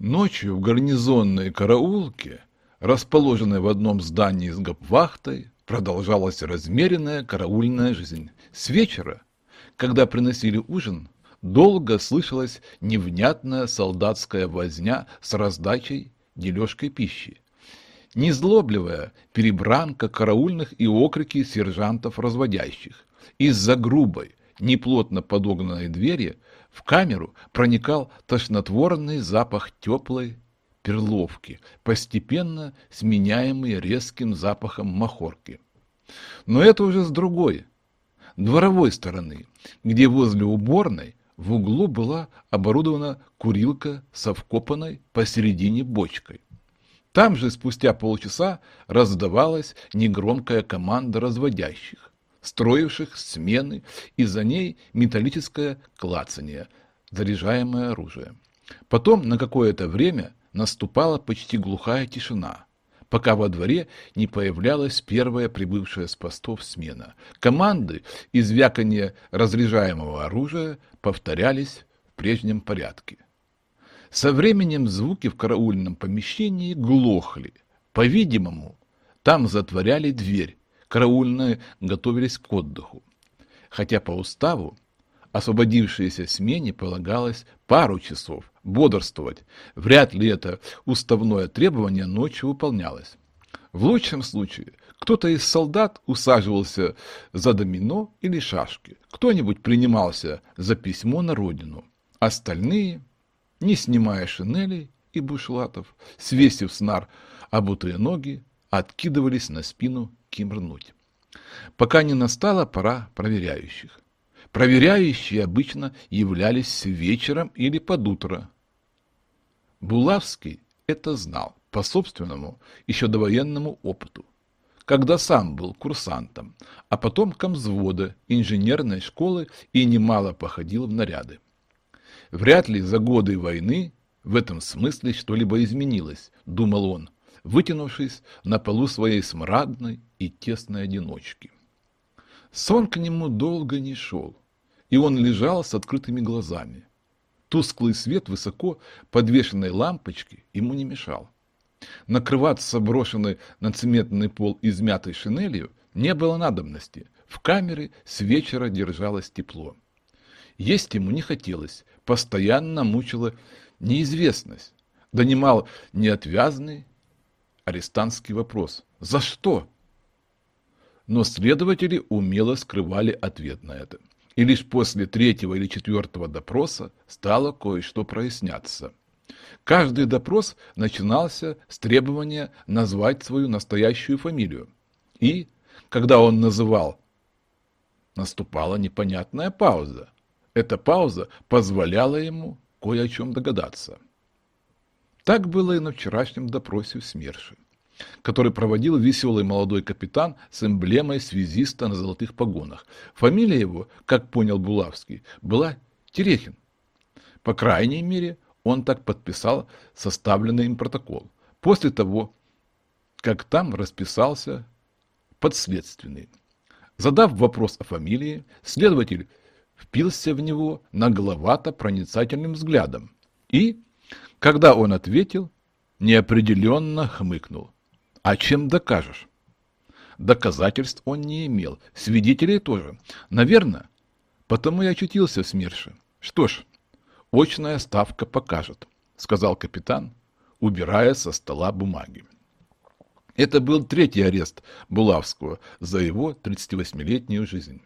Ночью в гарнизонной караулке, расположенной в одном здании с гопвахтой, продолжалась размеренная караульная жизнь. С вечера, когда приносили ужин, долго слышалась невнятная солдатская возня с раздачей дележкой пищи. Незлобливая перебранка караульных и окрики сержантов разводящих. Из-за грубой, неплотно подогнанной двери в камеру проникал тошнотворный запах теплой перловки, постепенно сменяемый резким запахом махорки. Но это уже с другой, дворовой стороны, где возле уборной в углу была оборудована курилка со вкопанной посередине бочкой. Там же спустя полчаса раздавалась негромкая команда разводящих, строивших смены, и за ней металлическое клацание, заряжаемое оружие. Потом на какое-то время наступала почти глухая тишина, пока во дворе не появлялась первая прибывшая с постов смена. Команды и звяканье разряжаемого оружия повторялись в прежнем порядке. Со временем звуки в караульном помещении глохли. По-видимому, там затворяли дверь, караульные готовились к отдыху. Хотя по уставу освободившейся смене полагалось пару часов бодрствовать. Вряд ли это уставное требование ночью выполнялось. В лучшем случае кто-то из солдат усаживался за домино или шашки, кто-нибудь принимался за письмо на родину. Остальные, не снимая шинелей и бушлатов, свесив снар обутые ноги, откидывались на спину кимрнуть. Пока не настала пора проверяющих. Проверяющие обычно являлись вечером или под утро. Булавский это знал по собственному, еще довоенному опыту, когда сам был курсантом, а потом комзвода инженерной школы и немало походил в наряды. Вряд ли за годы войны в этом смысле что-либо изменилось, думал он, вытянувшись на полу своей смрадной и тесной одиночки. Сон к нему долго не шел и он лежал с открытыми глазами. Тусклый свет высоко подвешенной лампочки ему не мешал. Накрываться брошенной на цементный пол измятой шинелью не было надобности. В камере с вечера держалось тепло. Есть ему не хотелось, постоянно мучила неизвестность. Донимал неотвязный арестантский вопрос. За что? Но следователи умело скрывали ответ на это и лишь после третьего или четвертого допроса стало кое-что проясняться. Каждый допрос начинался с требования назвать свою настоящую фамилию. И, когда он называл, наступала непонятная пауза. Эта пауза позволяла ему кое о чем догадаться. Так было и на вчерашнем допросе в СМЕРШе который проводил веселый молодой капитан с эмблемой связиста на золотых погонах. Фамилия его, как понял Булавский, была Терехин. По крайней мере, он так подписал составленный им протокол. После того, как там расписался подследственный. Задав вопрос о фамилии, следователь впился в него нагловато-проницательным взглядом и, когда он ответил, неопределенно хмыкнул. А чем докажешь? Доказательств он не имел, свидетелей тоже. Наверное, потому и очутился в СМЕРШе. Что ж, очная ставка покажет, сказал капитан, убирая со стола бумаги. Это был третий арест Булавского за его 38-летнюю жизнь.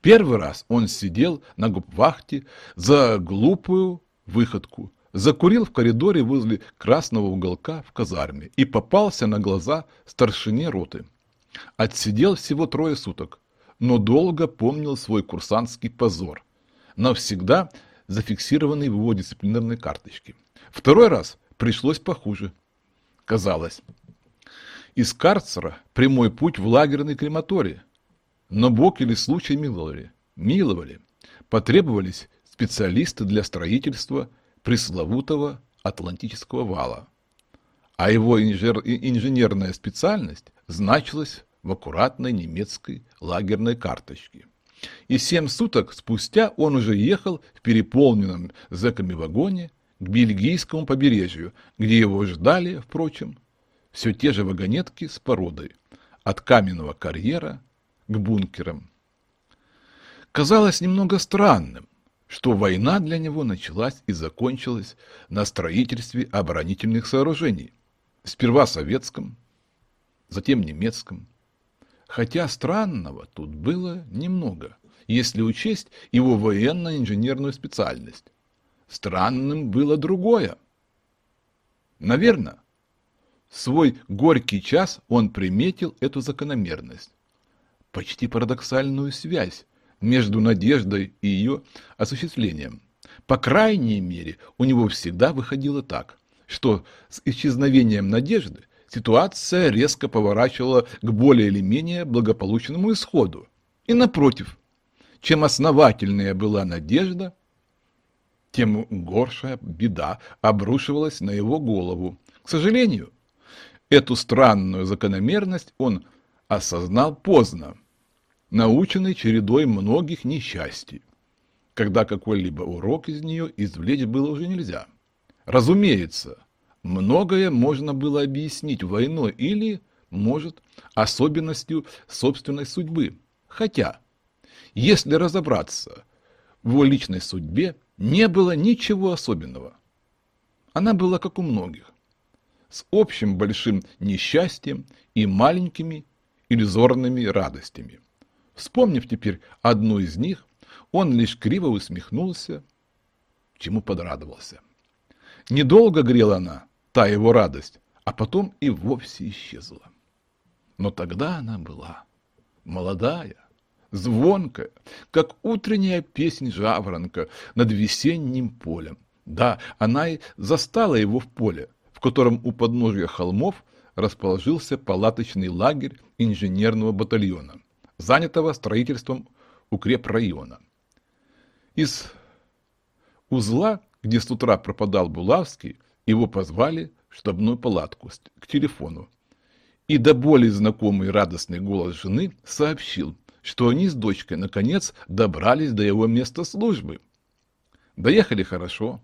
Первый раз он сидел на губвахте за глупую выходку, закурил в коридоре возле красного уголка в казарме и попался на глаза старшине роты. Отсидел всего трое суток, но долго помнил свой курсантский позор, навсегда зафиксированный в его дисциплинарной карточке. Второй раз пришлось похуже. Казалось, из карцера прямой путь в лагерный крематорий. Но Бог или случай миловали. Миловали. Потребовались специалисты для строительства пресловутого Атлантического вала, а его инженерная специальность значилась в аккуратной немецкой лагерной карточке. И семь суток спустя он уже ехал в переполненном зэками вагоне к бельгийскому побережью, где его ждали, впрочем, все те же вагонетки с породой, от каменного карьера к бункерам. Казалось немного странным, что война для него началась и закончилась на строительстве оборонительных сооружений, сперва советском, затем немецком. Хотя странного тут было немного, если учесть его военно-инженерную специальность. Странным было другое. Наверное, в свой горький час он приметил эту закономерность, почти парадоксальную связь между надеждой и ее осуществлением. По крайней мере, у него всегда выходило так, что с исчезновением надежды ситуация резко поворачивала к более или менее благополучному исходу. И напротив, чем основательнее была надежда, тем горшая беда обрушивалась на его голову. К сожалению, эту странную закономерность он осознал поздно, наученный чередой многих несчастий, когда какой-либо урок из нее извлечь было уже нельзя. Разумеется, многое можно было объяснить войной или, может, особенностью собственной судьбы. Хотя, если разобраться в его личной судьбе, не было ничего особенного. Она была как у многих, с общим большим несчастьем и маленькими иллюзорными радостями. Вспомнив теперь одну из них, он лишь криво усмехнулся, чему подрадовался. Недолго грела она, та его радость, а потом и вовсе исчезла. Но тогда она была молодая, звонкая, как утренняя песнь жаворонка над весенним полем. Да, она и застала его в поле, в котором у подножия холмов расположился палаточный лагерь инженерного батальона, занятого строительством укрепрайона. Из узла, где с утра пропадал Булавский, его позвали в штабную палатку к телефону. И до боли знакомый радостный голос жены сообщил, что они с дочкой наконец добрались до его места службы. Доехали хорошо,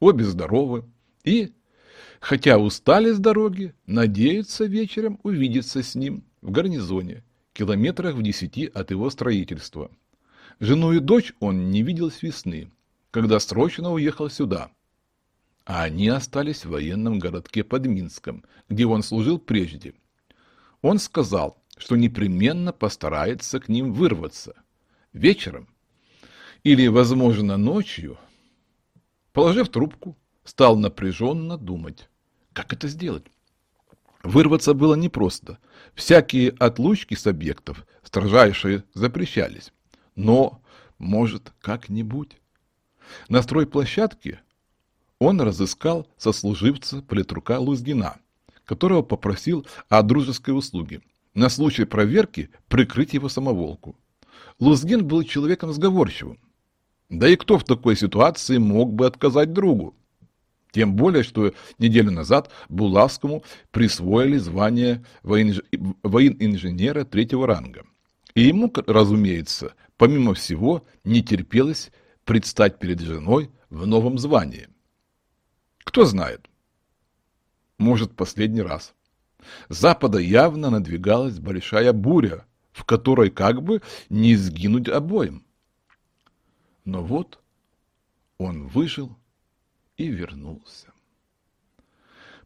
обе здоровы и, хотя устали с дороги, надеются вечером увидеться с ним в гарнизоне, километрах в десяти от его строительства. Жену и дочь он не видел с весны, когда срочно уехал сюда. А они остались в военном городке под Минском, где он служил прежде. Он сказал, что непременно постарается к ним вырваться. Вечером или, возможно, ночью, положив трубку, стал напряженно думать, как это сделать. Вырваться было непросто. Всякие отлучки с объектов строжайшие запрещались. Но, может, как-нибудь. На стройплощадке он разыскал сослуживца политрука Лузгина, которого попросил о дружеской услуге – на случай проверки прикрыть его самоволку. Лузгин был человеком сговорчивым. Да и кто в такой ситуации мог бы отказать другу? Тем более, что неделю назад Булавскому присвоили звание воин-инженера третьего ранга. И ему, разумеется, помимо всего, не терпелось предстать перед женой в новом звании. Кто знает, может, последний раз. С запада явно надвигалась большая буря, в которой как бы не сгинуть обоим. Но вот он выжил и вернулся.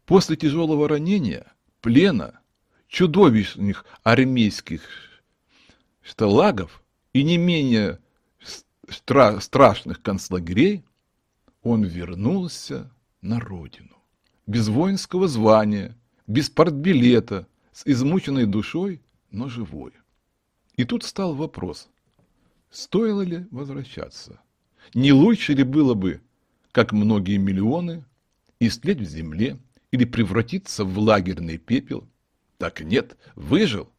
После тяжелого ранения, плена, чудовищных армейских шталагов и не менее стра страшных концлагерей, он вернулся на родину. Без воинского звания, без портбилета, с измученной душой, но живой. И тут стал вопрос, стоило ли возвращаться? Не лучше ли было бы, как многие миллионы, истлеть в земле или превратиться в лагерный пепел? Так нет, выжил.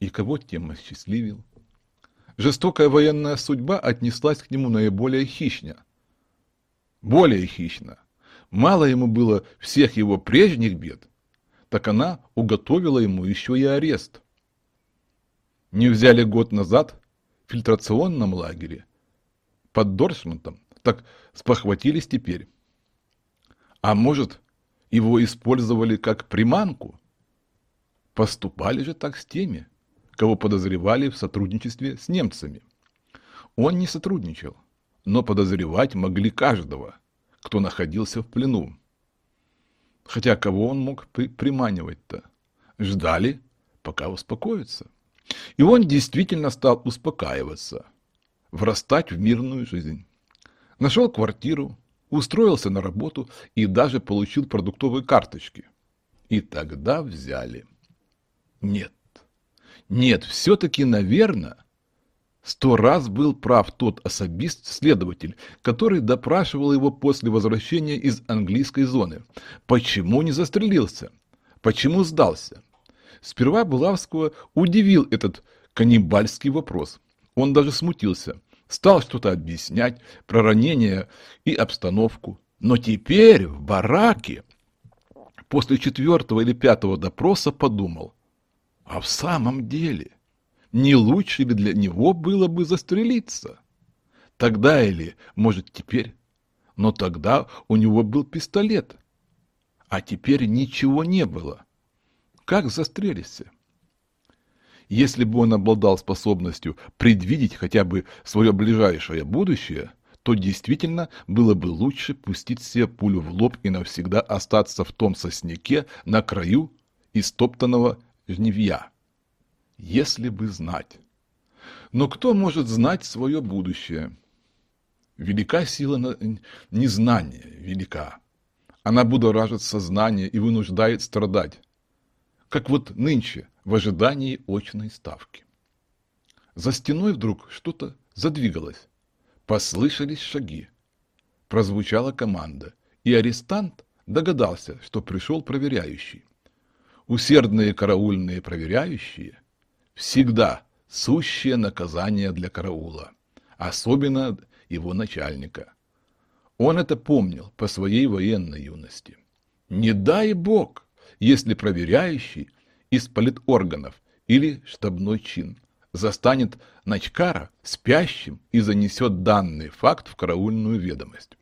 И кого тем осчастливил? Жестокая военная судьба отнеслась к нему наиболее хищно. Более хищно, Мало ему было всех его прежних бед, так она уготовила ему еще и арест. Не взяли год назад в фильтрационном лагере под Доршмантом так спохватились теперь. А может, его использовали как приманку? Поступали же так с теми, кого подозревали в сотрудничестве с немцами. Он не сотрудничал, но подозревать могли каждого, кто находился в плену. Хотя кого он мог при приманивать-то? Ждали, пока успокоится. И он действительно стал успокаиваться, врастать в мирную жизнь. Нашел квартиру, устроился на работу и даже получил продуктовые карточки. И тогда взяли. Нет, нет, все-таки, наверное, сто раз был прав тот особист-следователь, который допрашивал его после возвращения из английской зоны. Почему не застрелился? Почему сдался? Сперва Булавского удивил этот каннибальский вопрос. Он даже смутился, стал что-то объяснять про ранение и обстановку. Но теперь в бараке после четвертого или пятого допроса подумал, а в самом деле, не лучше ли для него было бы застрелиться? Тогда или, может, теперь? Но тогда у него был пистолет, а теперь ничего не было. Как застрелиться? Если бы он обладал способностью предвидеть хотя бы свое ближайшее будущее, то действительно было бы лучше пустить себе пулю в лоб и навсегда остаться в том сосняке на краю истоптанного жневья. Если бы знать. Но кто может знать свое будущее? Велика сила незнания, велика. Она будоражит сознание и вынуждает страдать как вот нынче в ожидании очной ставки. За стеной вдруг что-то задвигалось. Послышались шаги. Прозвучала команда, и арестант догадался, что пришел проверяющий. Усердные караульные проверяющие всегда сущее наказание для караула, особенно его начальника. Он это помнил по своей военной юности. Не дай бог, если проверяющий из политорганов или штабной чин застанет Начкара спящим и занесет данный факт в караульную ведомость.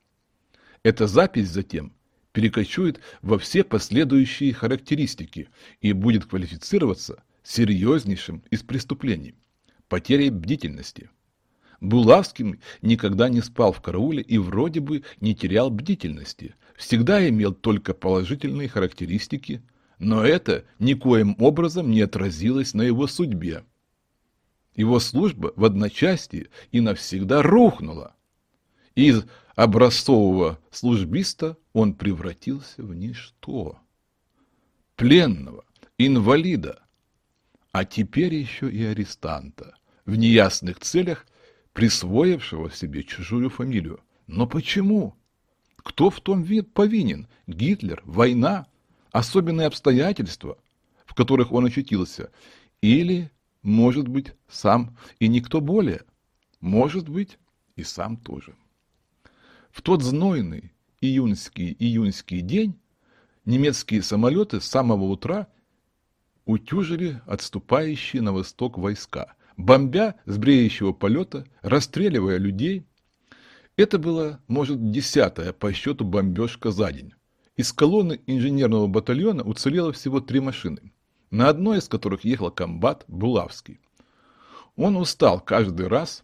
Эта запись затем перекочует во все последующие характеристики и будет квалифицироваться серьезнейшим из преступлений – потерей бдительности. Булавский никогда не спал в карауле и вроде бы не терял бдительности – всегда имел только положительные характеристики, но это никоим образом не отразилось на его судьбе. Его служба в одночасье и навсегда рухнула. Из образцового службиста он превратился в ничто. Пленного, инвалида, а теперь еще и арестанта, в неясных целях присвоившего себе чужую фамилию. Но почему? Кто в том вид повинен? Гитлер? Война? Особенные обстоятельства, в которых он очутился? Или, может быть, сам и никто более? Может быть, и сам тоже. В тот знойный июньский июньский день немецкие самолеты с самого утра утюжили отступающие на восток войска, бомбя с бреющего полета, расстреливая людей, это было, может, десятая по счету бомбежка за день. Из колонны инженерного батальона уцелело всего три машины, на одной из которых ехал комбат Булавский. Он устал каждый раз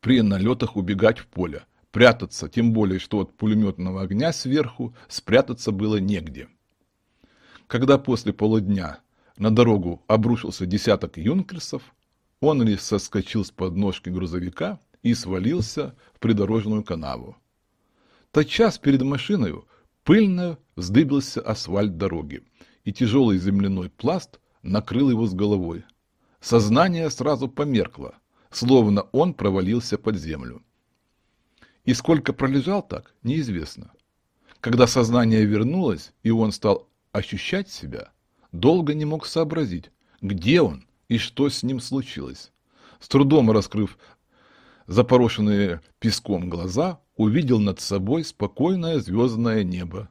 при налетах убегать в поле, прятаться, тем более, что от пулеметного огня сверху спрятаться было негде. Когда после полудня на дорогу обрушился десяток юнкерсов, он лишь соскочил с подножки грузовика и свалился в придорожную канаву. Тотчас перед машиной пыльно вздыбился асфальт дороги, и тяжелый земляной пласт накрыл его с головой. Сознание сразу померкло, словно он провалился под землю. И сколько пролежал так, неизвестно. Когда сознание вернулось, и он стал ощущать себя, долго не мог сообразить, где он и что с ним случилось. С трудом раскрыв запорошенные песком глаза, увидел над собой спокойное звездное небо,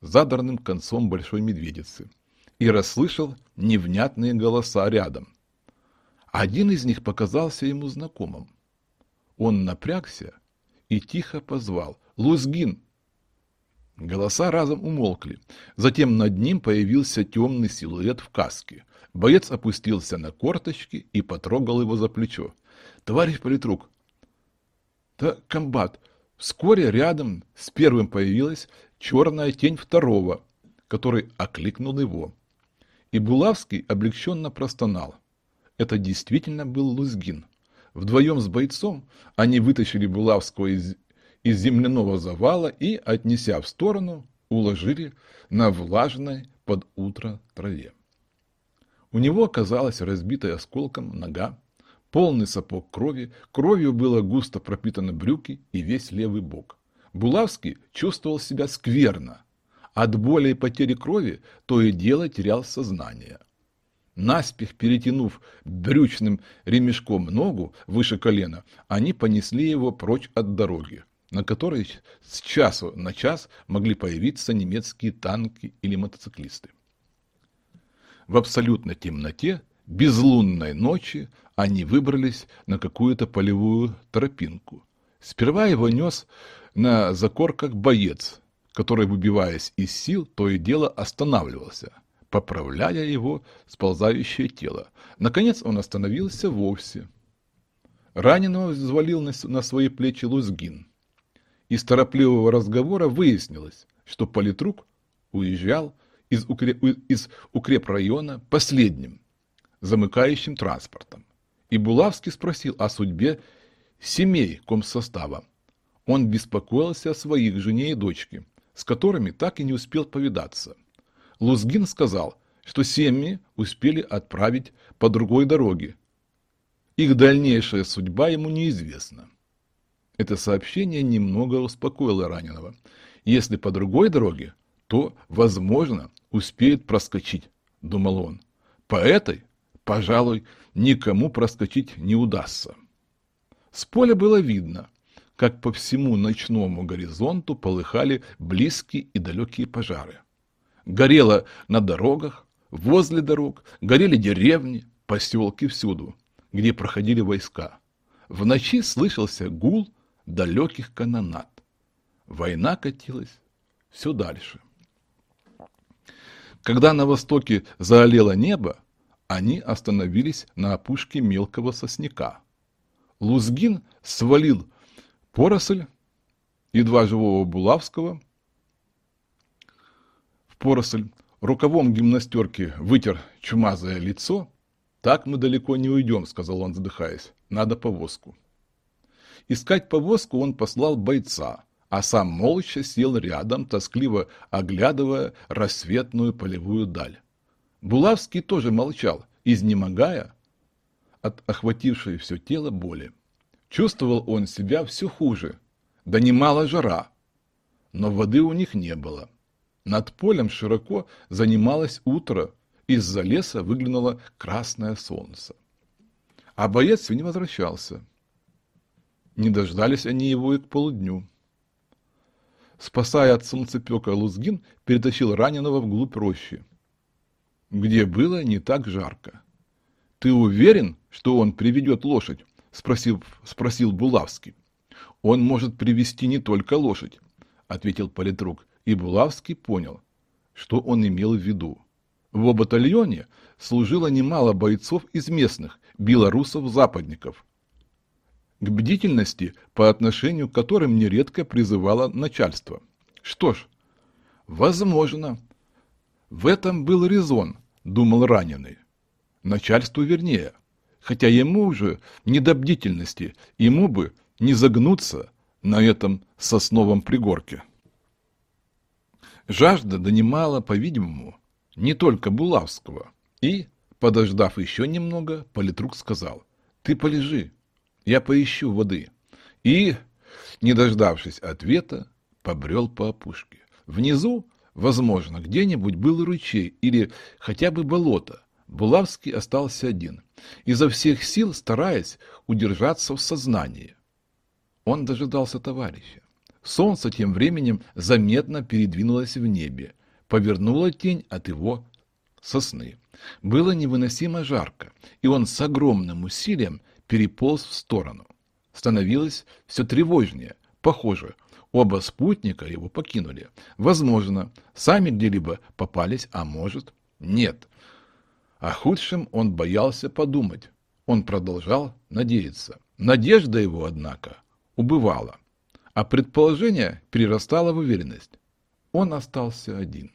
задорным концом большой медведицы, и расслышал невнятные голоса рядом. Один из них показался ему знакомым. Он напрягся и тихо позвал «Лузгин!». Голоса разом умолкли. Затем над ним появился темный силуэт в каске. Боец опустился на корточки и потрогал его за плечо. «Товарищ политрук!» «Да, комбат!» Вскоре рядом с первым появилась черная тень второго, который окликнул его. И Булавский облегченно простонал. Это действительно был Лузгин. Вдвоем с бойцом они вытащили Булавского из, из земляного завала и, отнеся в сторону, уложили на влажной под утро траве. У него оказалась разбитая осколком нога, полный сапог крови, кровью было густо пропитаны брюки и весь левый бок. Булавский чувствовал себя скверно. От боли и потери крови то и дело терял сознание. Наспех перетянув брючным ремешком ногу выше колена, они понесли его прочь от дороги, на которой с часу на час могли появиться немецкие танки или мотоциклисты. В абсолютной темноте, безлунной ночи, они выбрались на какую-то полевую тропинку. Сперва его нес на закорках боец, который, выбиваясь из сил, то и дело останавливался – поправляя его сползающее тело. Наконец он остановился вовсе. Раненого взвалил на свои плечи Лузгин. Из торопливого разговора выяснилось, что политрук уезжал из, из укрепрайона последним, замыкающим транспортом. И Булавский спросил о судьбе семей комсостава. Он беспокоился о своих жене и дочке, с которыми так и не успел повидаться. Лузгин сказал, что семьи успели отправить по другой дороге. Их дальнейшая судьба ему неизвестна. Это сообщение немного успокоило раненого. Если по другой дороге, то, возможно, успеет проскочить, думал он. По этой, пожалуй, никому проскочить не удастся. С поля было видно, как по всему ночному горизонту полыхали близкие и далекие пожары горело на дорогах, возле дорог, горели деревни, поселки всюду, где проходили войска. В ночи слышался гул далеких канонат. Война катилась все дальше. Когда на востоке заолело небо, они остановились на опушке мелкого сосняка. Лузгин свалил поросль, едва живого Булавского, поросль, рукавом гимнастерки вытер чумазое лицо. «Так мы далеко не уйдем», — сказал он, задыхаясь. «Надо повозку». Искать повозку он послал бойца, а сам молча сел рядом, тоскливо оглядывая рассветную полевую даль. Булавский тоже молчал, изнемогая от охватившей все тело боли. Чувствовал он себя все хуже, да немало жара, но воды у них не было. Над полем широко занималось утро, из-за леса выглянуло красное солнце. А боец не возвращался. Не дождались они его и к полудню. Спасая от солнцепека Лузгин, перетащил раненого вглубь рощи, где было не так жарко. «Ты уверен, что он приведет лошадь?» – спросил, спросил Булавский. «Он может привести не только лошадь», – ответил политрук, и Булавский понял, что он имел в виду. В батальоне служило немало бойцов из местных, белорусов-западников, к бдительности по отношению к которым нередко призывало начальство. Что ж, возможно, в этом был резон, думал раненый. Начальству вернее, хотя ему уже не до бдительности, ему бы не загнуться на этом сосновом пригорке. Жажда донимала, по-видимому, не только Булавского. И, подождав еще немного, политрук сказал, «Ты полежи, я поищу воды». И, не дождавшись ответа, побрел по опушке. Внизу, возможно, где-нибудь был ручей или хотя бы болото. Булавский остался один, изо всех сил стараясь удержаться в сознании. Он дожидался товарища. Солнце тем временем заметно передвинулось в небе, повернуло тень от его сосны. Было невыносимо жарко, и он с огромным усилием переполз в сторону. Становилось все тревожнее, Похоже, оба спутника его покинули. Возможно, сами где-либо попались, а может, нет. О худшем он боялся подумать. Он продолжал надеяться. Надежда его, однако, убывала, а предположение перерастало в уверенность. Он остался один.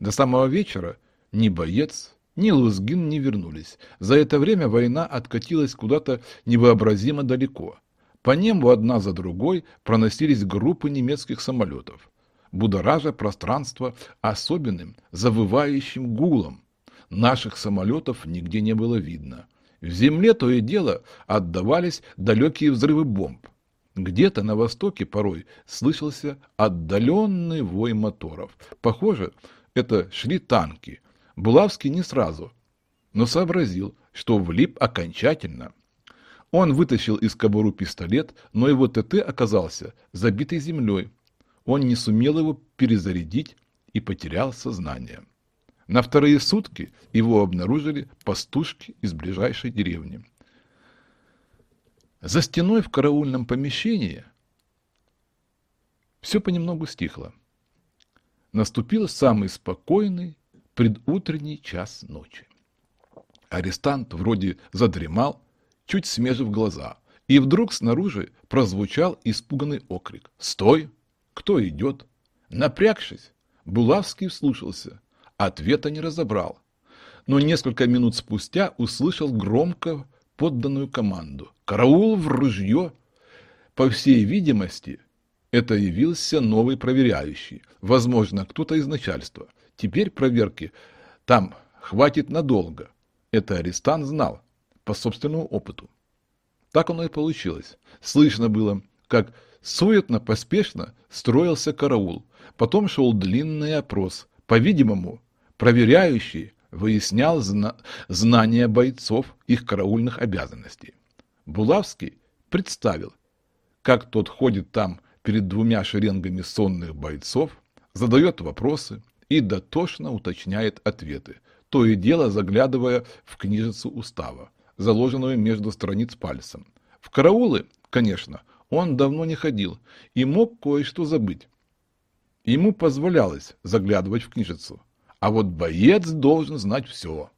До самого вечера ни боец, ни Лузгин не вернулись. За это время война откатилась куда-то невообразимо далеко. По небу одна за другой проносились группы немецких самолетов, будоража пространство особенным завывающим гулом. Наших самолетов нигде не было видно. В земле то и дело отдавались далекие взрывы бомб. Где-то на востоке порой слышался отдаленный вой моторов. Похоже, это шли танки. Булавский не сразу, но сообразил, что влип окончательно. Он вытащил из кобуру пистолет, но его ТТ оказался забитый землей. Он не сумел его перезарядить и потерял сознание. На вторые сутки его обнаружили пастушки из ближайшей деревни. За стеной в караульном помещении все понемногу стихло. Наступил самый спокойный предутренний час ночи. Арестант вроде задремал, чуть смежив глаза, и вдруг снаружи прозвучал испуганный окрик. «Стой! Кто идет?» Напрягшись, Булавский вслушался, ответа не разобрал, но несколько минут спустя услышал громко подданную команду. «Караул в ружье!» По всей видимости, это явился новый проверяющий, возможно, кто-то из начальства. Теперь проверки там хватит надолго. Это арестант знал, по собственному опыту. Так оно и получилось. Слышно было, как суетно, поспешно строился караул. Потом шел длинный опрос. По-видимому, проверяющий выяснял зна знания бойцов их караульных обязанностей. Булавский представил, как тот ходит там перед двумя шеренгами сонных бойцов, задает вопросы и дотошно уточняет ответы, то и дело заглядывая в книжицу устава, заложенную между страниц пальцем. В караулы, конечно, он давно не ходил и мог кое-что забыть. Ему позволялось заглядывать в книжицу, а вот боец должен знать все.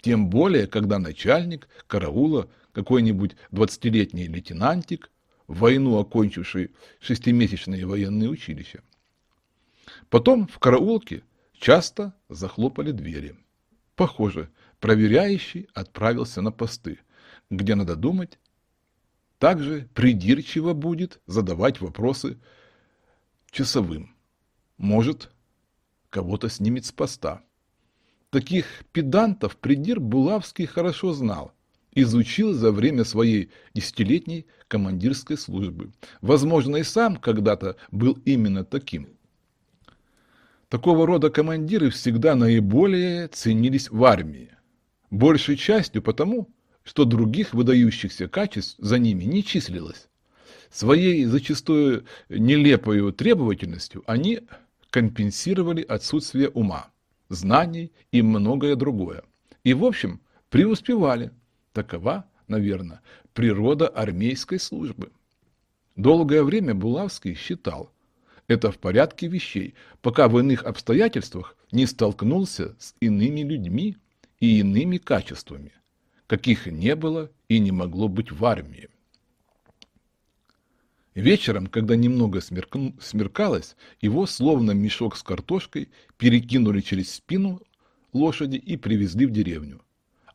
Тем более, когда начальник караула, какой-нибудь двадцатилетний лейтенантик, войну окончивший шестимесячное военное училище. Потом в караулке часто захлопали двери. Похоже, проверяющий отправился на посты, где, надо думать, также придирчиво будет задавать вопросы часовым. Может, кого-то снимет с поста. Таких педантов придир Булавский хорошо знал, изучил за время своей десятилетней командирской службы. Возможно, и сам когда-то был именно таким. Такого рода командиры всегда наиболее ценились в армии. Большей частью потому, что других выдающихся качеств за ними не числилось. Своей зачастую нелепой требовательностью они компенсировали отсутствие ума, знаний и многое другое. И, в общем, преуспевали. Такова, наверное, природа армейской службы. Долгое время Булавский считал, это в порядке вещей, пока в иных обстоятельствах не столкнулся с иными людьми и иными качествами, каких не было и не могло быть в армии. Вечером, когда немного смеркалось, его, словно мешок с картошкой, перекинули через спину лошади и привезли в деревню.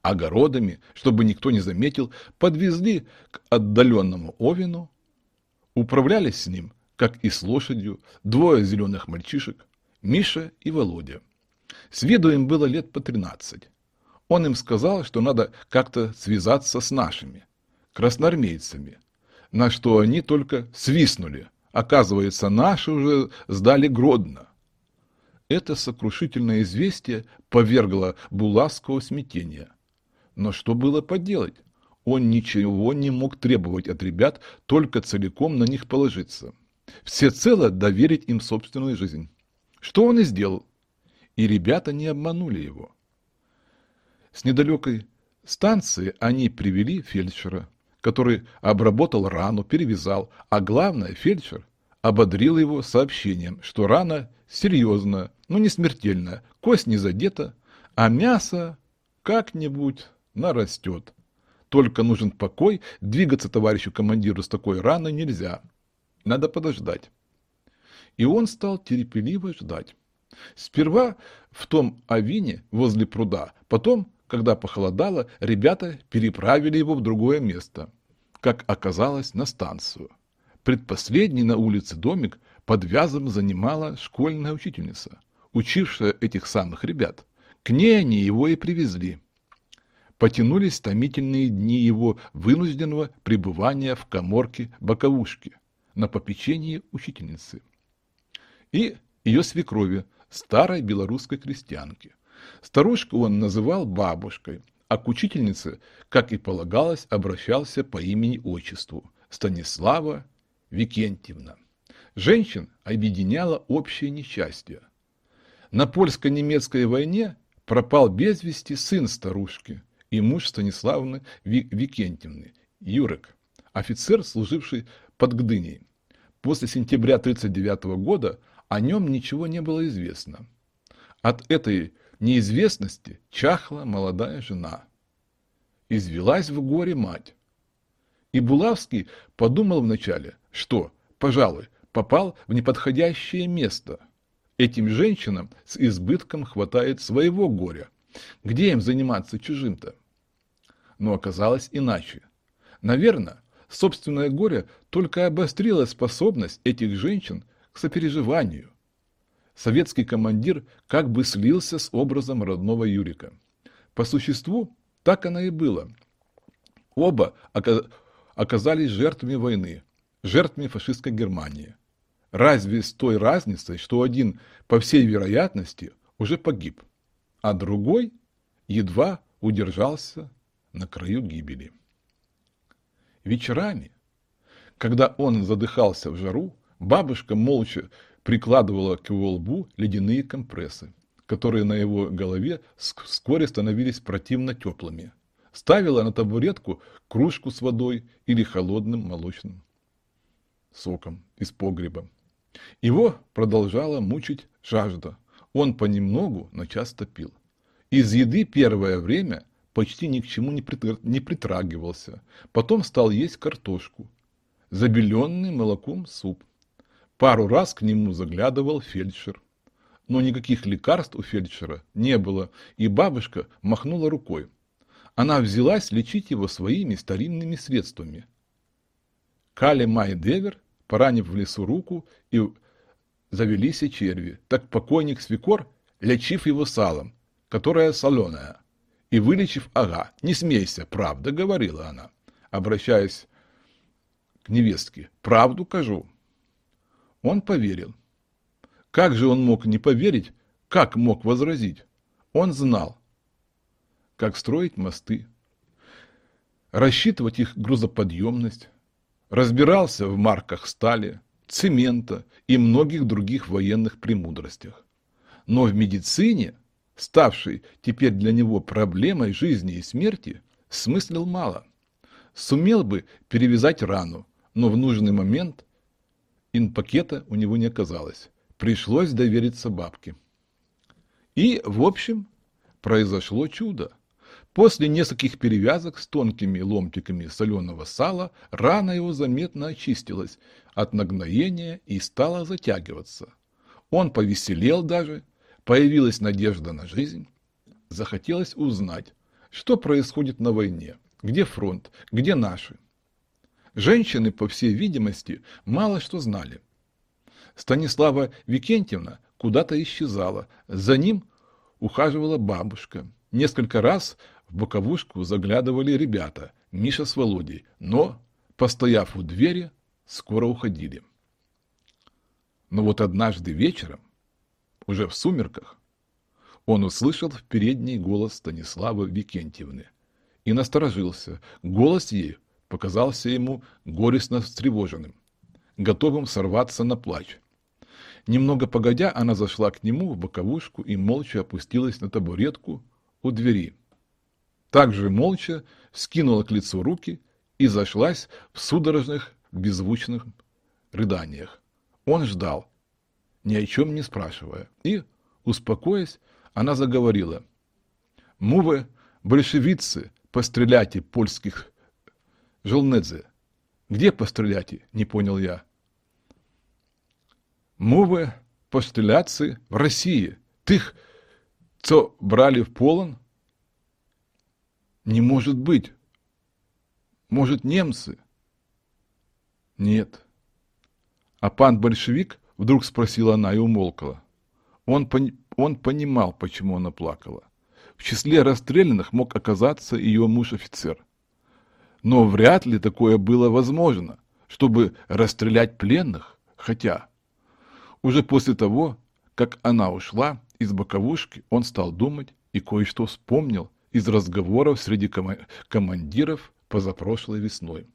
Огородами, чтобы никто не заметил, подвезли к отдаленному Овину, управлялись с ним, как и с лошадью, двое зеленых мальчишек, Миша и Володя. С виду им было лет по тринадцать. Он им сказал, что надо как-то связаться с нашими, красноармейцами, на что они только свистнули. Оказывается, наши уже сдали Гродно. Это сокрушительное известие повергло Булавского смятения. Но что было поделать? Он ничего не мог требовать от ребят, только целиком на них положиться. Всецело доверить им собственную жизнь. Что он и сделал. И ребята не обманули его. С недалекой станции они привели фельдшера, который обработал рану, перевязал, а главное, фельдшер ободрил его сообщением, что рана серьезная, но не смертельная, кость не задета, а мясо как-нибудь нарастет. Только нужен покой, двигаться товарищу командиру с такой раной нельзя. Надо подождать. И он стал терпеливо ждать. Сперва в том авине возле пруда, потом, когда похолодало, ребята переправили его в другое место, как оказалось, на станцию. Предпоследний на улице домик под вязом занимала школьная учительница, учившая этих самых ребят. К ней они его и привезли. Потянулись томительные дни его вынужденного пребывания в коморке боковушки на попечении учительницы и ее свекрови, старой белорусской крестьянки. Старушку он называл бабушкой, а к учительнице, как и полагалось, обращался по имени-отчеству Станислава Викентьевна. Женщин объединяло общее несчастье. На польско-немецкой войне пропал без вести сын старушки и муж Станиславны Викентьевны, Юрек, офицер, служивший под Гдыней. После сентября 1939 года о нем ничего не было известно. От этой неизвестности чахла молодая жена. Извелась в горе мать. И Булавский подумал вначале, что, пожалуй, попал в неподходящее место. Этим женщинам с избытком хватает своего горя. Где им заниматься чужим-то? Но оказалось иначе. Наверное, собственное горе только обострило способность этих женщин к сопереживанию. Советский командир как бы слился с образом родного Юрика. По существу так оно и было. Оба оказались жертвами войны, жертвами фашистской Германии. Разве с той разницей, что один, по всей вероятности, уже погиб, а другой едва удержался на краю гибели. Вечерами, когда он задыхался в жару, Бабушка молча прикладывала к его лбу ледяные компрессы, которые на его голове вскоре становились противно теплыми. Ставила на табуретку кружку с водой или холодным молочным соком из погреба. Его продолжала мучить жажда. Он понемногу, но часто пил. Из еды первое время почти ни к чему не притрагивался. Потом стал есть картошку, забеленный молоком суп. Пару раз к нему заглядывал фельдшер. Но никаких лекарств у фельдшера не было, и бабушка махнула рукой. Она взялась лечить его своими старинными средствами. Кали Май Девер, поранив в лесу руку, и завелись и черви. Так покойник Свекор, лечив его салом, которое соленое, и вылечив, ага, не смейся, правда, говорила она, обращаясь к невестке, правду кажу. Он поверил. Как же он мог не поверить, как мог возразить? Он знал, как строить мосты, рассчитывать их грузоподъемность, разбирался в марках стали, цемента и многих других военных премудростях. Но в медицине, ставшей теперь для него проблемой жизни и смерти, смыслил мало. Сумел бы перевязать рану, но в нужный момент инпакета у него не оказалось. Пришлось довериться бабке. И, в общем, произошло чудо. После нескольких перевязок с тонкими ломтиками соленого сала рана его заметно очистилась от нагноения и стала затягиваться. Он повеселел даже, появилась надежда на жизнь. Захотелось узнать, что происходит на войне, где фронт, где наши. Женщины, по всей видимости, мало что знали. Станислава Викентьевна куда-то исчезала. За ним ухаживала бабушка. Несколько раз в боковушку заглядывали ребята, Миша с Володей, но, постояв у двери, скоро уходили. Но вот однажды вечером, уже в сумерках, он услышал в передней голос Станиславы Викентьевны и насторожился. Голос ей показался ему горестно встревоженным, готовым сорваться на плач. Немного погодя, она зашла к нему в боковушку и молча опустилась на табуретку у двери. Также молча скинула к лицу руки и зашлась в судорожных беззвучных рыданиях. Он ждал, ни о чем не спрашивая, и, успокоясь, она заговорила. «Мувы, большевицы, постреляйте польских жолнедзе». «Где постреляйте?» – не понял я. «Мувы, постреляцы в России. Тых, co брали в полон?» «Не может быть. Может, немцы?» «Нет». «А пан большевик?» – вдруг спросила она и умолкла. Он, пон... он понимал, почему она плакала. В числе расстрелянных мог оказаться ее муж-офицер. Но вряд ли такое было возможно, чтобы расстрелять пленных, хотя уже после того, как она ушла из боковушки, он стал думать и кое-что вспомнил из разговоров среди командиров позапрошлой весной.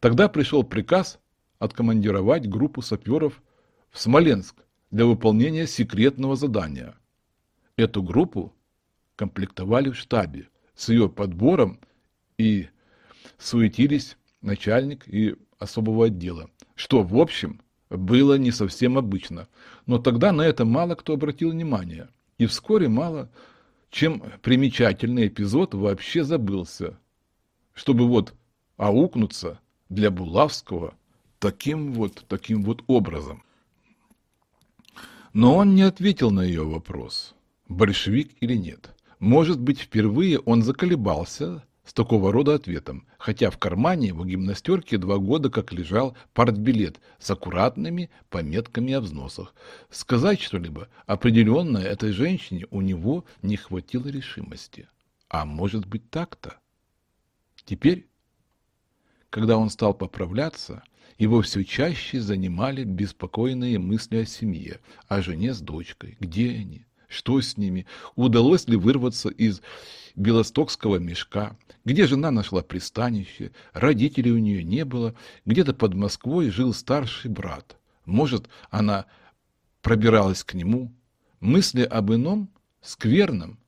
Тогда пришел приказ откомандировать группу саперов в Смоленск для выполнения секретного задания. Эту группу комплектовали в штабе с ее подбором и суетились начальник и особого отдела, что, в общем, было не совсем обычно, но тогда на это мало кто обратил внимание, и вскоре мало чем примечательный эпизод вообще забылся, чтобы вот аукнуться для Булавского таким вот, таким вот образом. Но он не ответил на ее вопрос, большевик или нет. Может быть, впервые он заколебался с такого рода ответом, хотя в кармане его гимнастерки два года как лежал партбилет с аккуратными пометками о взносах. Сказать что-либо определенное этой женщине у него не хватило решимости. А может быть так-то? Теперь, когда он стал поправляться, его все чаще занимали беспокойные мысли о семье, о жене с дочкой. Где они? Что с ними? Удалось ли вырваться из белостокского мешка? Где жена нашла пристанище? Родителей у нее не было. Где-то под Москвой жил старший брат. Может, она пробиралась к нему? Мысли об ином, скверном,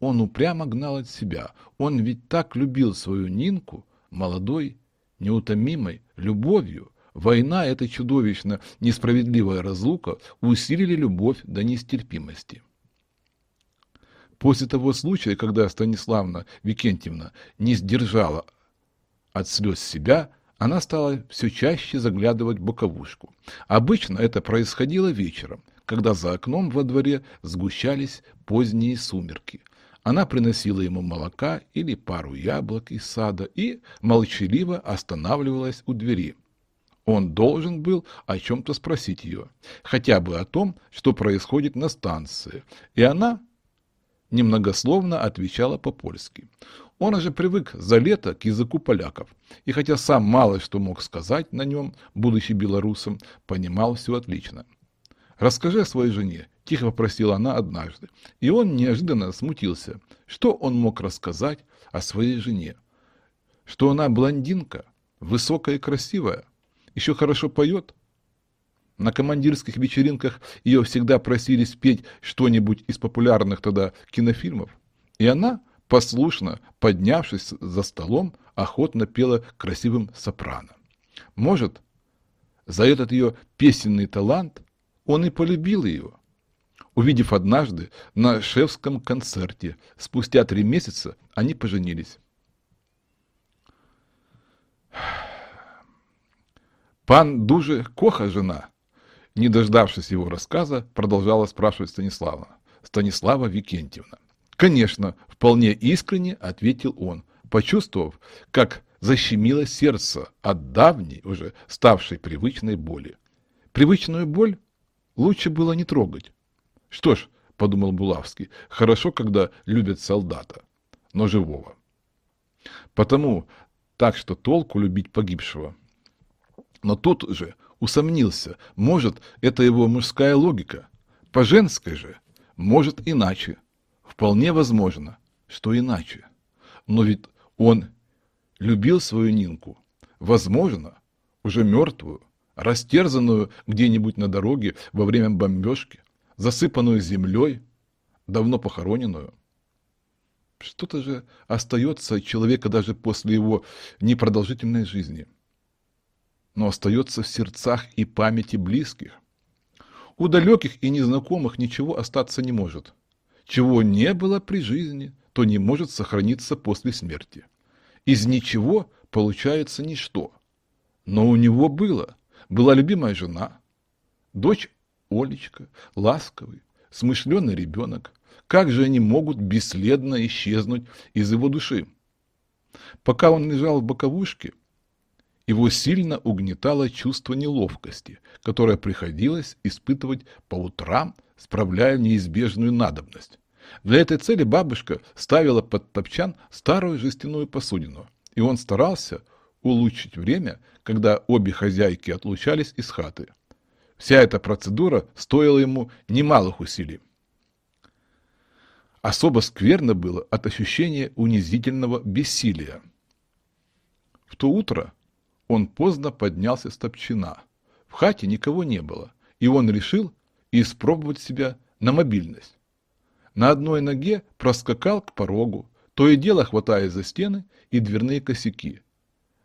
он упрямо гнал от себя. Он ведь так любил свою Нинку, молодой, неутомимой, любовью, Война, эта чудовищно несправедливая разлука, усилили любовь до нестерпимости. После того случая, когда Станиславна Викентьевна не сдержала от слез себя, она стала все чаще заглядывать в боковушку. Обычно это происходило вечером, когда за окном во дворе сгущались поздние сумерки. Она приносила ему молока или пару яблок из сада и молчаливо останавливалась у двери – он должен был о чем-то спросить ее, хотя бы о том, что происходит на станции, и она немногословно отвечала по-польски. Он уже привык за лето к языку поляков, и хотя сам мало что мог сказать на нем, будучи белорусом, понимал все отлично. «Расскажи о своей жене», – тихо попросила она однажды, и он неожиданно смутился. Что он мог рассказать о своей жене? Что она блондинка, высокая и красивая? еще хорошо поет. На командирских вечеринках ее всегда просили спеть что-нибудь из популярных тогда кинофильмов. И она, послушно поднявшись за столом, охотно пела красивым сопрано. Может, за этот ее песенный талант он и полюбил ее. Увидев однажды на шефском концерте, спустя три месяца они поженились. Пан дуже коха жена. Не дождавшись его рассказа, продолжала спрашивать Станислава. Станислава Викентьевна. Конечно, вполне искренне ответил он, почувствовав, как защемило сердце от давней, уже ставшей привычной боли. Привычную боль лучше было не трогать. Что ж, подумал Булавский, хорошо, когда любят солдата, но живого. Потому так что толку любить погибшего но тот же усомнился, может, это его мужская логика. По женской же, может, иначе. Вполне возможно, что иначе. Но ведь он любил свою Нинку. Возможно, уже мертвую, растерзанную где-нибудь на дороге во время бомбежки, засыпанную землей, давно похороненную. Что-то же остается от человека даже после его непродолжительной жизни. Но остается в сердцах и памяти близких. У далеких и незнакомых ничего остаться не может. Чего не было при жизни, то не может сохраниться после смерти. Из ничего получается ничто. Но у него было. Была любимая жена, дочь Олечка, ласковый, смышленый ребенок. Как же они могут бесследно исчезнуть из его души? Пока он лежал в боковушке, его сильно угнетало чувство неловкости, которое приходилось испытывать по утрам, справляя неизбежную надобность. Для этой цели бабушка ставила под топчан старую жестяную посудину, и он старался улучшить время, когда обе хозяйки отлучались из хаты. Вся эта процедура стоила ему немалых усилий. Особо скверно было от ощущения унизительного бессилия. В то утро он поздно поднялся с топчина. В хате никого не было, и он решил испробовать себя на мобильность. На одной ноге проскакал к порогу, то и дело хватая за стены и дверные косяки.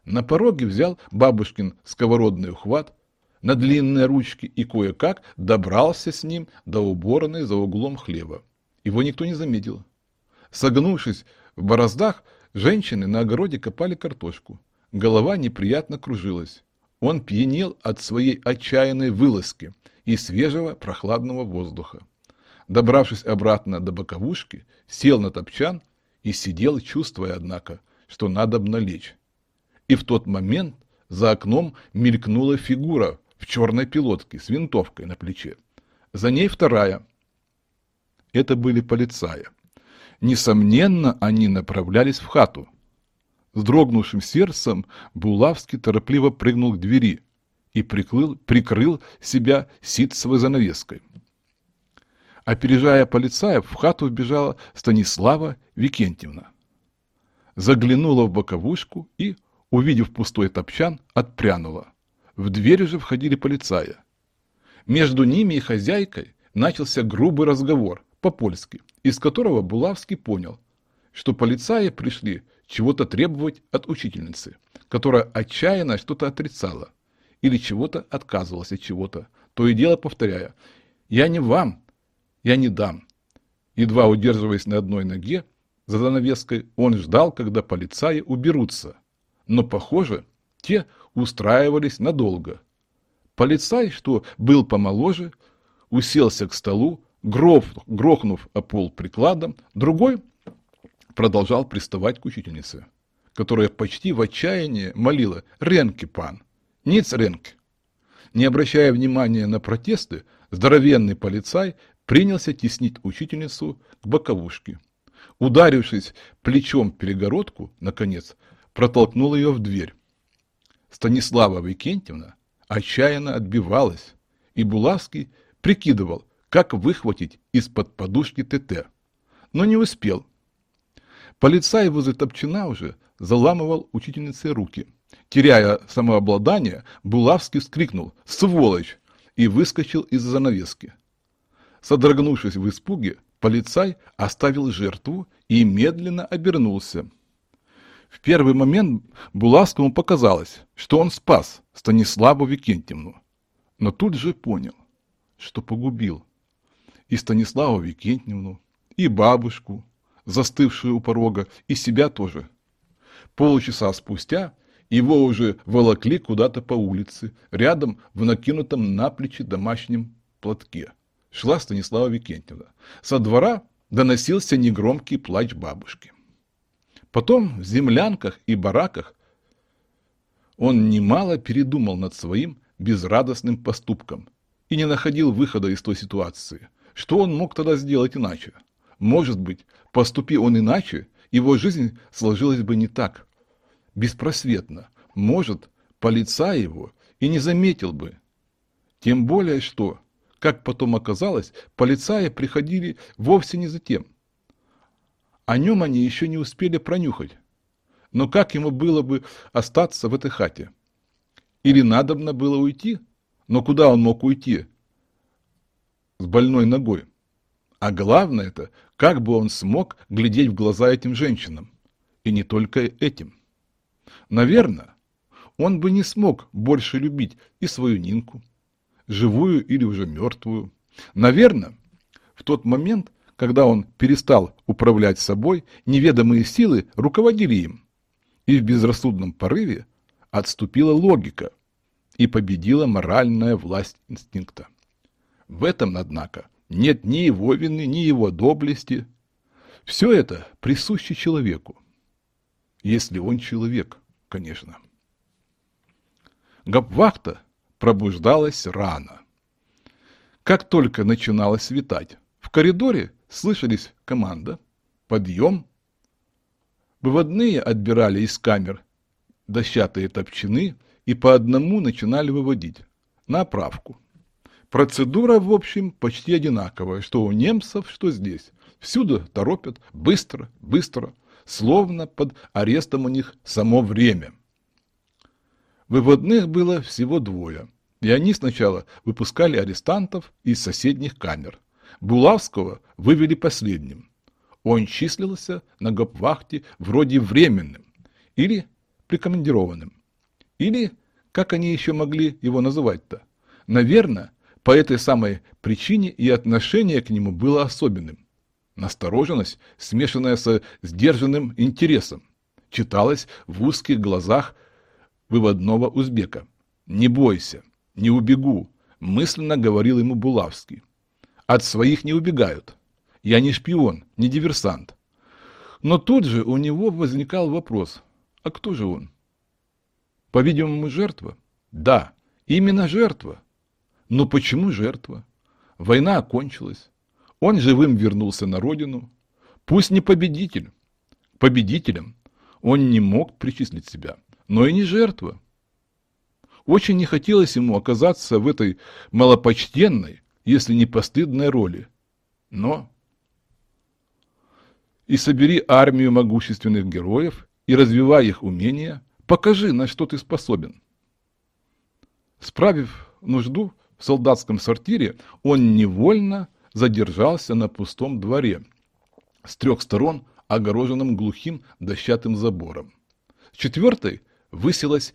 На пороге взял бабушкин сковородный ухват на длинные ручки и кое-как добрался с ним до уборной за углом хлеба. Его никто не заметил. Согнувшись в бороздах, женщины на огороде копали картошку. Голова неприятно кружилась. Он пьянел от своей отчаянной вылазки и свежего прохладного воздуха. Добравшись обратно до боковушки, сел на топчан и сидел, чувствуя, однако, что надо обналечь. И в тот момент за окном мелькнула фигура в черной пилотке с винтовкой на плече. За ней вторая. Это были полицаи. Несомненно, они направлялись в хату. С дрогнувшим сердцем Булавский торопливо прыгнул к двери и прикрыл, прикрыл себя ситцевой занавеской. Опережая полицаев, в хату вбежала Станислава Викентьевна. Заглянула в боковушку и, увидев пустой топчан, отпрянула. В дверь уже входили полицаи. Между ними и хозяйкой начался грубый разговор по-польски, из которого Булавский понял, что полицаи пришли чего-то требовать от учительницы, которая отчаянно что-то отрицала или чего-то отказывалась от чего-то, то и дело повторяя «Я не вам, я не дам». Едва удерживаясь на одной ноге, за занавеской он ждал, когда полицаи уберутся. Но, похоже, те устраивались надолго. Полицай, что был помоложе, уселся к столу, грохнув о пол прикладом, другой продолжал приставать к учительнице, которая почти в отчаянии молила «Ренки, пан! Ниц Ренки!». Не обращая внимания на протесты, здоровенный полицай принялся теснить учительницу к боковушке. Ударившись плечом в перегородку, наконец, протолкнул ее в дверь. Станислава Викентьевна отчаянно отбивалась, и Булавский прикидывал, как выхватить из-под подушки ТТ. Но не успел. Полицай возле Топчина уже заламывал учительнице руки. Теряя самообладание, Булавский вскрикнул «Сволочь!» и выскочил из-за занавески. Содрогнувшись в испуге, полицай оставил жертву и медленно обернулся. В первый момент Булавскому показалось, что он спас Станиславу Викентьевну, но тут же понял, что погубил и Станиславу Викентьевну, и бабушку, застывшую у порога, и себя тоже. Полчаса спустя его уже волокли куда-то по улице, рядом в накинутом на плечи домашнем платке. Шла Станислава Викентьевна. Со двора доносился негромкий плач бабушки. Потом в землянках и бараках он немало передумал над своим безрадостным поступком и не находил выхода из той ситуации. Что он мог тогда сделать иначе? Может быть, поступи он иначе, его жизнь сложилась бы не так, беспросветно. Может, полицай его и не заметил бы. Тем более, что, как потом оказалось, полицаи приходили вовсе не за тем, о нем они еще не успели пронюхать. Но как ему было бы остаться в этой хате? Или надобно было уйти? Но куда он мог уйти? С больной ногой. А главное это, как бы он смог глядеть в глаза этим женщинам. И не только этим. Наверное, он бы не смог больше любить и свою Нинку, живую или уже мертвую. Наверное, в тот момент, когда он перестал управлять собой, неведомые силы руководили им, и в безрассудном порыве отступила логика и победила моральная власть инстинкта. В этом, однако, нет ни его вины, ни его доблести. Все это присуще человеку. Если он человек, конечно. Гапвахта пробуждалась рано. Как только начинало светать, в коридоре слышались команда, подъем. Выводные отбирали из камер дощатые топчины и по одному начинали выводить на оправку. Процедура, в общем, почти одинаковая, что у немцев, что здесь. Всюду торопят, быстро, быстро, словно под арестом у них само время. Выводных было всего двое, и они сначала выпускали арестантов из соседних камер. Булавского вывели последним. Он числился на гопвахте вроде временным или прикомандированным. Или, как они еще могли его называть-то? Наверное, по этой самой причине и отношение к нему было особенным. Настороженность, смешанная со сдержанным интересом, читалась в узких глазах выводного узбека. «Не бойся, не убегу», – мысленно говорил ему Булавский. «От своих не убегают. Я не шпион, не диверсант». Но тут же у него возникал вопрос, а кто же он? По-видимому, жертва? Да, именно жертва. Но почему жертва? Война окончилась. Он живым вернулся на родину. Пусть не победитель. Победителем он не мог причислить себя, но и не жертва. Очень не хотелось ему оказаться в этой малопочтенной, если не постыдной роли. Но и собери армию могущественных героев и развивай их умения, покажи, на что ты способен. Справив нужду, в солдатском сортире, он невольно задержался на пустом дворе, с трех сторон огороженным глухим дощатым забором. С четвертой высилась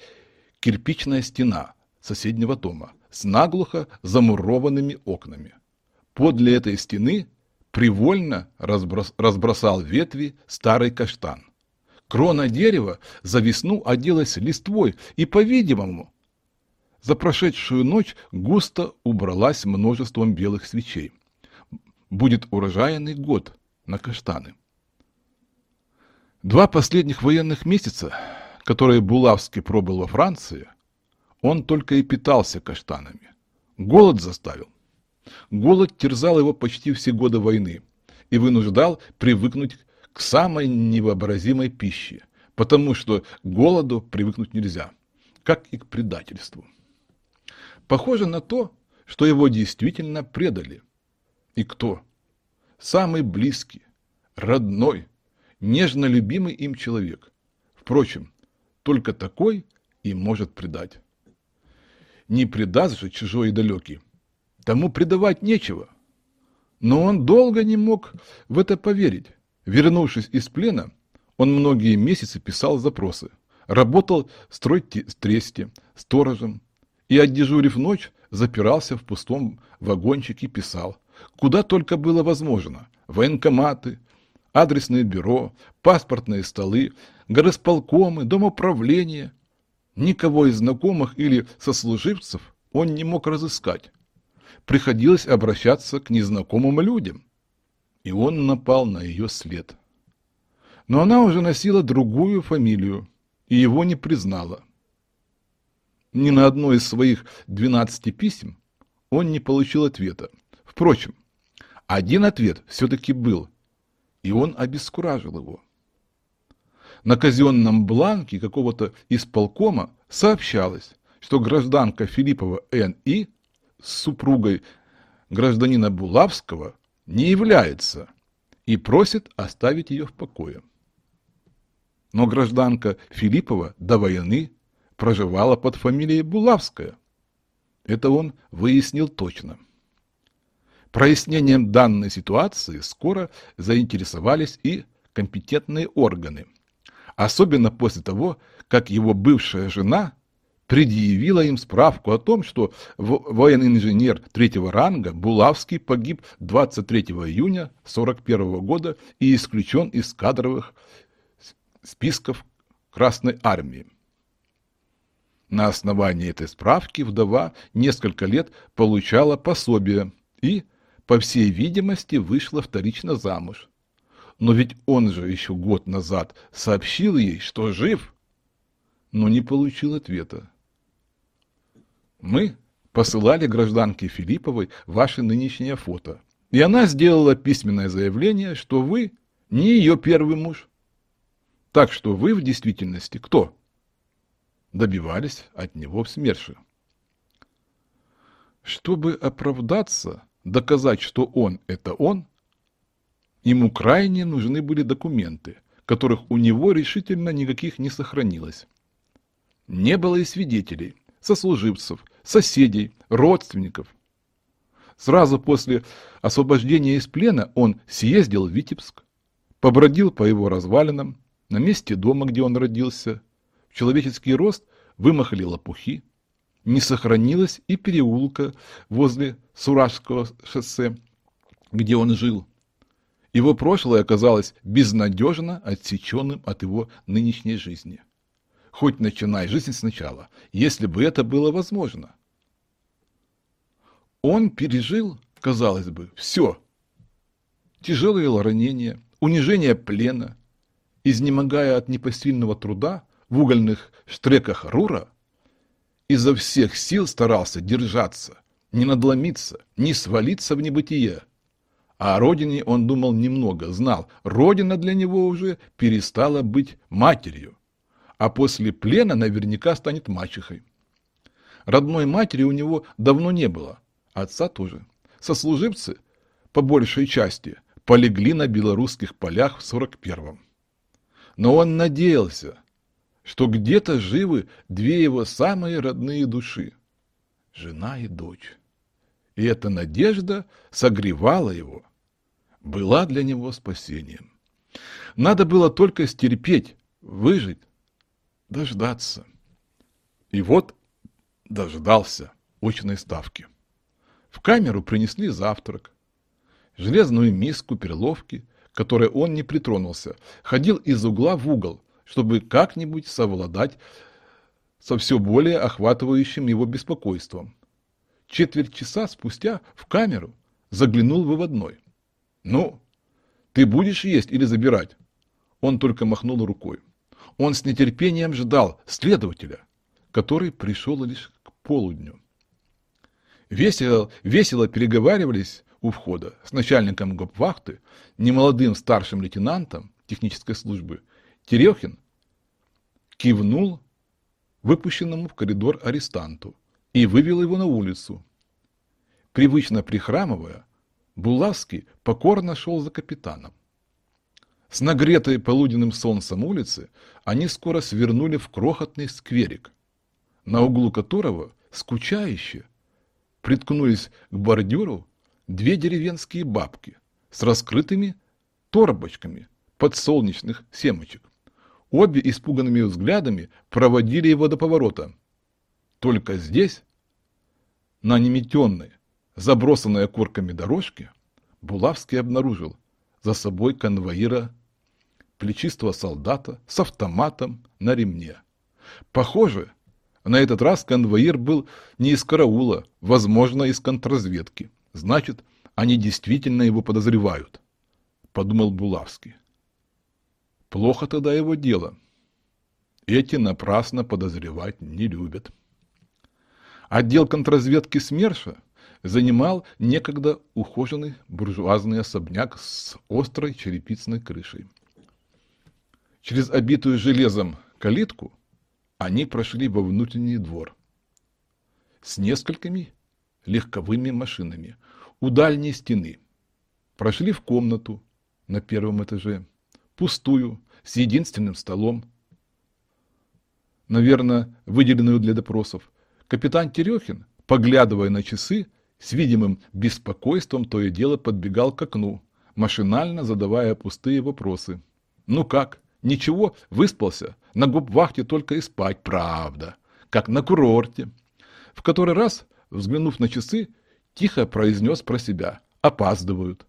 кирпичная стена соседнего дома с наглухо замурованными окнами. Подле этой стены привольно разброс, разбросал ветви старый каштан. Крона дерева за весну оделась листвой и, по-видимому, за прошедшую ночь густо убралась множеством белых свечей. Будет урожайный год на каштаны. Два последних военных месяца, которые Булавский пробыл во Франции, он только и питался каштанами. Голод заставил. Голод терзал его почти все годы войны и вынуждал привыкнуть к самой невообразимой пище, потому что к голоду привыкнуть нельзя, как и к предательству. Похоже на то, что его действительно предали. И кто? Самый близкий, родной, нежно любимый им человек. Впрочем, только такой и может предать. Не предаст же чужой и далекий. Тому предавать нечего. Но он долго не мог в это поверить. Вернувшись из плена, он многие месяцы писал запросы. Работал в стройтресте, сторожем, и, отдежурив ночь, запирался в пустом вагончике и писал, куда только было возможно, военкоматы, адресные бюро, паспортные столы, горосполкомы, домоуправления. Никого из знакомых или сослуживцев он не мог разыскать. Приходилось обращаться к незнакомым людям. И он напал на ее след. Но она уже носила другую фамилию и его не признала ни на одно из своих 12 писем он не получил ответа. Впрочем, один ответ все-таки был, и он обескуражил его. На казенном бланке какого-то исполкома сообщалось, что гражданка Филиппова Н.И. с супругой гражданина Булавского не является и просит оставить ее в покое. Но гражданка Филиппова до войны проживала под фамилией Булавская. Это он выяснил точно. Прояснением данной ситуации скоро заинтересовались и компетентные органы, особенно после того, как его бывшая жена предъявила им справку о том, что военный инженер третьего ранга Булавский погиб 23 июня 1941 года и исключен из кадровых списков Красной Армии. На основании этой справки вдова несколько лет получала пособие и, по всей видимости, вышла вторично замуж. Но ведь он же еще год назад сообщил ей, что жив, но не получил ответа. Мы посылали гражданке Филипповой ваше нынешнее фото, и она сделала письменное заявление, что вы не ее первый муж. Так что вы в действительности кто? Добивались от него в СМЕРШе. Чтобы оправдаться, доказать, что он – это он, ему крайне нужны были документы, которых у него решительно никаких не сохранилось. Не было и свидетелей, сослуживцев, соседей, родственников. Сразу после освобождения из плена он съездил в Витебск, побродил по его развалинам, на месте дома, где он родился, человеческий рост вымахали лопухи, не сохранилось и переулка возле Суражского шоссе, где он жил. Его прошлое оказалось безнадежно отсеченным от его нынешней жизни. Хоть начинай жизнь сначала, если бы это было возможно. Он пережил, казалось бы, все. Тяжелые ранения, унижение плена, изнемогая от непосильного труда в угольных штреках Рура, изо всех сил старался держаться, не надломиться, не свалиться в небытие. А о родине он думал немного, знал, родина для него уже перестала быть матерью, а после плена наверняка станет мачехой. Родной матери у него давно не было, отца тоже. Сослуживцы, по большей части, полегли на белорусских полях в 41-м. Но он надеялся, что где-то живы две его самые родные души – жена и дочь. И эта надежда согревала его, была для него спасением. Надо было только стерпеть, выжить, дождаться. И вот дождался очной ставки. В камеру принесли завтрак, железную миску перловки, которой он не притронулся, ходил из угла в угол, чтобы как-нибудь совладать со все более охватывающим его беспокойством. Четверть часа спустя в камеру заглянул выводной. «Ну, ты будешь есть или забирать?» Он только махнул рукой. Он с нетерпением ждал следователя, который пришел лишь к полудню. Весело, весело переговаривались у входа с начальником гопвахты, немолодым старшим лейтенантом технической службы. Терехин кивнул выпущенному в коридор арестанту и вывел его на улицу. Привычно прихрамывая, Булавский покорно шел за капитаном. С нагретой полуденным солнцем улицы они скоро свернули в крохотный скверик, на углу которого, скучающе, приткнулись к бордюру две деревенские бабки с раскрытыми торбочками подсолнечных семечек. Обе испуганными взглядами проводили его до поворота. Только здесь, на неметенной, забросанной окурками дорожке, Булавский обнаружил за собой конвоира плечистого солдата с автоматом на ремне. Похоже, на этот раз конвоир был не из караула, возможно, из контрразведки. Значит, они действительно его подозревают, подумал Булавский. Плохо тогда его дело. Эти напрасно подозревать не любят. Отдел контрразведки СМЕРШа занимал некогда ухоженный буржуазный особняк с острой черепицей крышей. Через обитую железом калитку они прошли во внутренний двор с несколькими легковыми машинами у дальней стены. Прошли в комнату на первом этаже, пустую, с единственным столом, наверное, выделенную для допросов. Капитан Терехин, поглядывая на часы, с видимым беспокойством то и дело подбегал к окну, машинально задавая пустые вопросы. «Ну как? Ничего? Выспался? На губвахте только и спать, правда. Как на курорте». В который раз, взглянув на часы, тихо произнес про себя. «Опаздывают».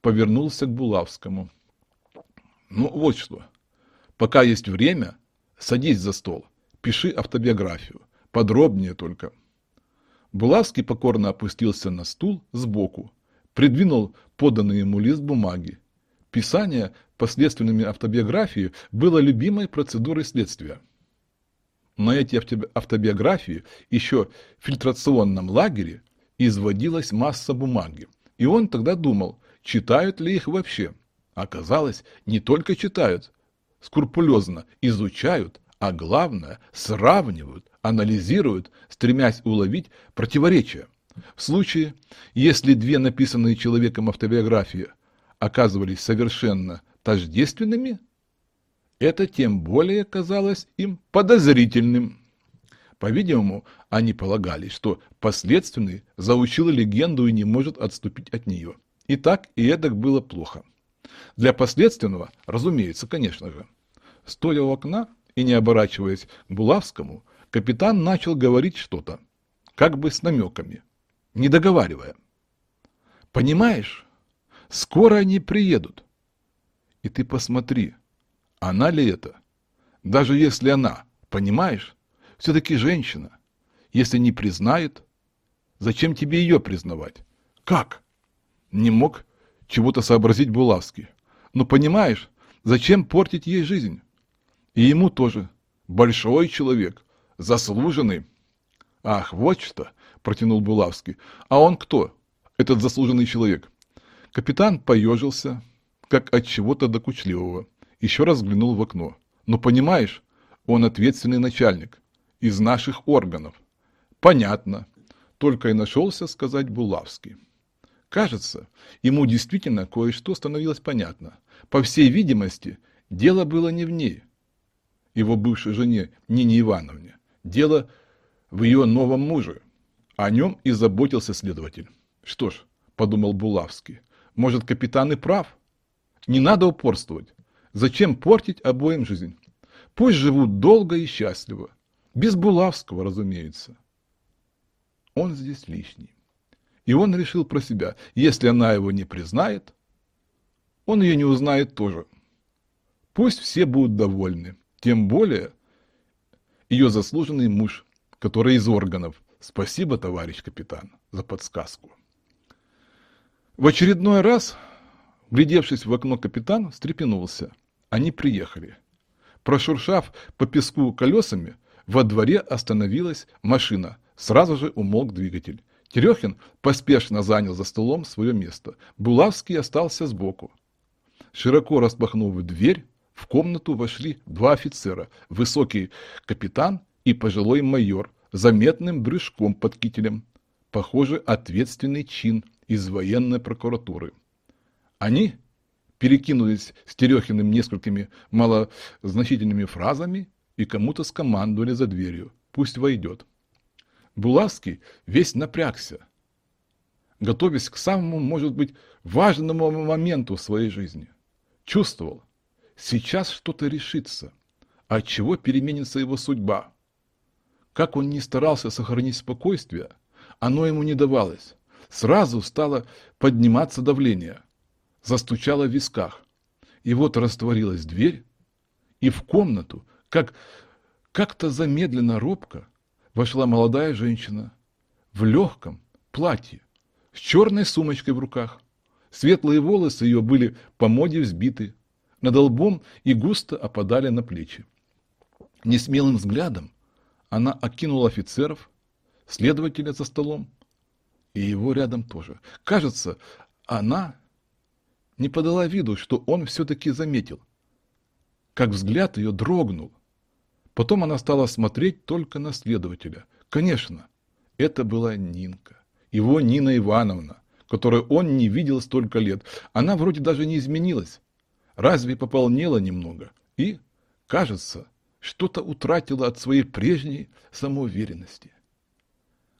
Повернулся к Булавскому. «Ну, вот что. Пока есть время, садись за стол, пиши автобиографию. Подробнее только». Булавский покорно опустился на стул сбоку, придвинул поданный ему лист бумаги. Писание последственными автобиографии было любимой процедурой следствия. На эти автобиографии еще в фильтрационном лагере изводилась масса бумаги. И он тогда думал, читают ли их вообще. Оказалось, не только читают, скрупулезно изучают, а главное, сравнивают, анализируют, стремясь уловить противоречия. В случае, если две написанные человеком автобиографии оказывались совершенно тождественными, это тем более казалось им подозрительным. По-видимому, они полагали, что последственный заучил легенду и не может отступить от нее. И так, и эдак было плохо. Для последственного, разумеется, конечно же. Стоя у окна и не оборачиваясь к Булавскому, капитан начал говорить что-то, как бы с намеками, не договаривая. «Понимаешь, скоро они приедут. И ты посмотри, она ли это? Даже если она, понимаешь, все-таки женщина. Если не признает, зачем тебе ее признавать? Как? Не мог чего-то сообразить Булавский. Но понимаешь, зачем портить ей жизнь? И ему тоже. Большой человек, заслуженный. Ах, вот что, протянул Булавский. А он кто, этот заслуженный человек? Капитан поежился, как от чего-то докучливого еще раз взглянул в окно. «Ну, понимаешь, он ответственный начальник. Из наших органов». «Понятно», — только и нашелся сказать Булавский. Кажется, ему действительно кое-что становилось понятно. По всей видимости, дело было не в ней, его бывшей жене Нине Ивановне. Дело в ее новом муже. О нем и заботился следователь. Что ж, подумал Булавский, может, капитан и прав? Не надо упорствовать. Зачем портить обоим жизнь? Пусть живут долго и счастливо. Без Булавского, разумеется. Он здесь лишний. И он решил про себя, если она его не признает, он ее не узнает тоже. Пусть все будут довольны. Тем более ее заслуженный муж, который из органов. Спасибо, товарищ капитан, за подсказку. В очередной раз, глядевшись в окно, капитан встрепенулся. Они приехали. Прошуршав по песку колесами, во дворе остановилась машина. Сразу же умолк двигатель. Терехин поспешно занял за столом свое место. Булавский остался сбоку. Широко распахнув дверь, в комнату вошли два офицера, высокий капитан и пожилой майор, заметным брюшком под кителем. Похоже, ответственный чин из военной прокуратуры. Они перекинулись с Терехиным несколькими малозначительными фразами и кому-то скомандовали за дверью. Пусть войдет. Булавский весь напрягся, готовясь к самому, может быть, важному моменту в своей жизни. Чувствовал, сейчас что-то решится, от чего переменится его судьба. Как он не старался сохранить спокойствие, оно ему не давалось. Сразу стало подниматься давление – застучало в висках. И вот растворилась дверь, и в комнату, как как-то замедленно робко, вошла молодая женщина в легком платье, с черной сумочкой в руках. Светлые волосы ее были по моде взбиты, над лбом и густо опадали на плечи. Несмелым взглядом она окинула офицеров, следователя за столом, и его рядом тоже. Кажется, она не подала виду, что он все-таки заметил. Как взгляд ее дрогнул. Потом она стала смотреть только на следователя. Конечно, это была Нинка, его Нина Ивановна, которую он не видел столько лет. Она вроде даже не изменилась, разве пополнела немного и, кажется, что-то утратила от своей прежней самоуверенности.